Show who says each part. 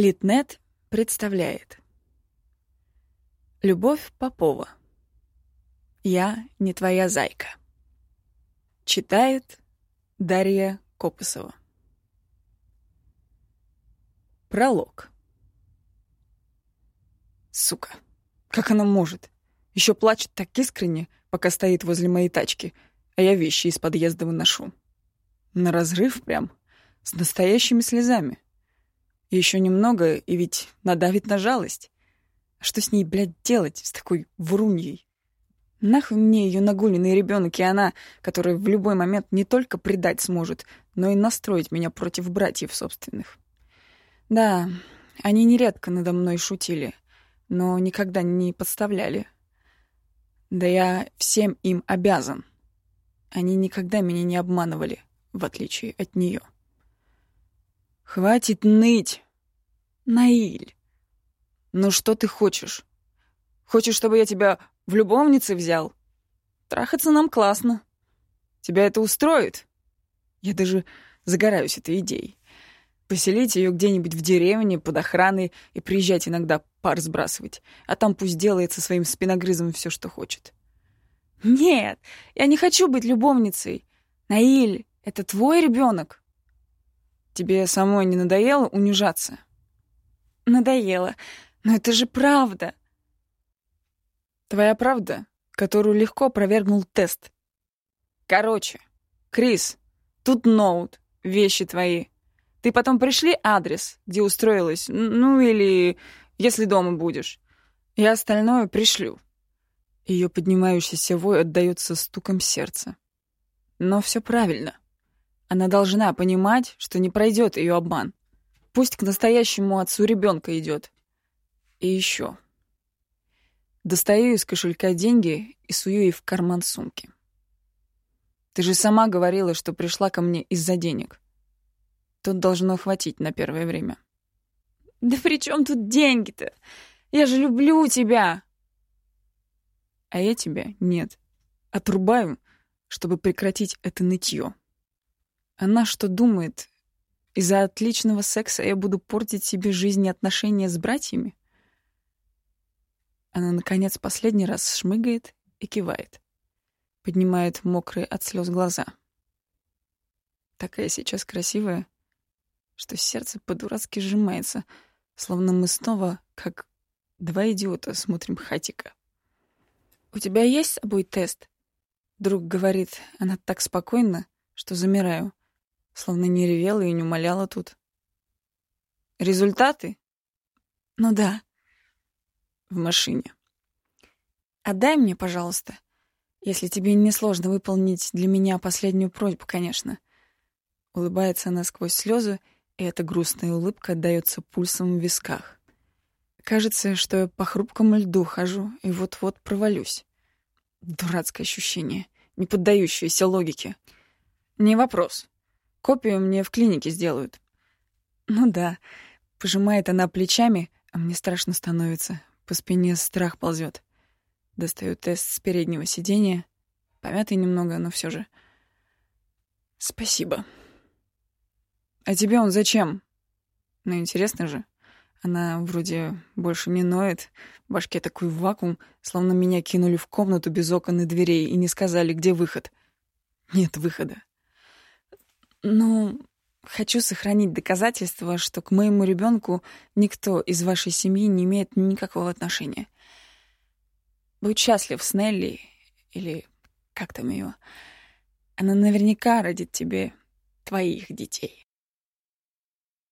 Speaker 1: Литнет представляет Любовь Попова «Я не твоя зайка» Читает Дарья Копысова Пролог Сука, как она может? Еще плачет так искренне, пока стоит возле моей тачки, а я вещи из подъезда выношу. На разрыв прям, с настоящими слезами. Еще немного, и ведь надавит на жалость. Что с ней, блядь, делать, с такой вруньей? Нахуй мне ее нагуленный ребенок и она, которая в любой момент не только предать сможет, но и настроить меня против братьев собственных. Да, они нередко надо мной шутили, но никогда не подставляли. Да я всем им обязан. Они никогда меня не обманывали, в отличие от нее. «Хватит ныть!» «Наиль!» «Ну что ты хочешь? Хочешь, чтобы я тебя в любовнице взял? Трахаться нам классно. Тебя это устроит?» Я даже загораюсь этой идеей. Поселить ее где-нибудь в деревне под охраной и приезжать иногда пар сбрасывать, а там пусть делает со своим спиногрызом все, что хочет. «Нет, я не хочу быть любовницей. Наиль, это твой ребенок. Тебе самой не надоело унижаться? Надоело. Но это же правда. Твоя правда, которую легко опровергнул тест. Короче, Крис, тут ноут, вещи твои. Ты потом пришли адрес, где устроилась, ну или если дома будешь. Я остальное пришлю. Ее поднимающийся вой отдаётся стуком сердца. Но все правильно. Она должна понимать, что не пройдет ее обман. Пусть к настоящему отцу ребенка идет. И еще. Достаю из кошелька деньги и сую ей в карман сумки. Ты же сама говорила, что пришла ко мне из-за денег. Тут должно хватить на первое время. Да при чем тут деньги-то? Я же люблю тебя. А я тебя нет. Отрубаю, чтобы прекратить это нытье. Она что думает? Из-за отличного секса я буду портить себе жизнь и отношения с братьями? Она, наконец, последний раз шмыгает и кивает. Поднимает мокрые от слез глаза. Такая сейчас красивая, что сердце по-дурацки сжимается, словно мы снова, как два идиота, смотрим хатика. «У тебя есть с собой тест?» Друг говорит, она так спокойно, что замираю. Словно не ревела и не умоляла тут. Результаты? Ну да. В машине. Отдай мне, пожалуйста. Если тебе не сложно выполнить для меня последнюю просьбу, конечно. Улыбается она сквозь слезы, и эта грустная улыбка отдаётся пульсом в висках. Кажется, что я по хрупкому льду хожу и вот-вот провалюсь. Дурацкое ощущение, не поддающееся логике. Не вопрос. Копию мне в клинике сделают. Ну да, пожимает она плечами, а мне страшно становится. По спине страх ползет. Достаю тест с переднего сиденья. Помятый немного, но все же. Спасибо. А тебе он зачем? Ну, интересно же. Она вроде больше не ноет. В башке такой вакуум, словно меня кинули в комнату без окон и дверей и не сказали, где выход. Нет выхода. Ну, хочу сохранить доказательство, что к моему ребенку никто из вашей семьи не имеет никакого отношения. Будь счастлив с Нелли, или как там ее. Она наверняка родит тебе твоих детей.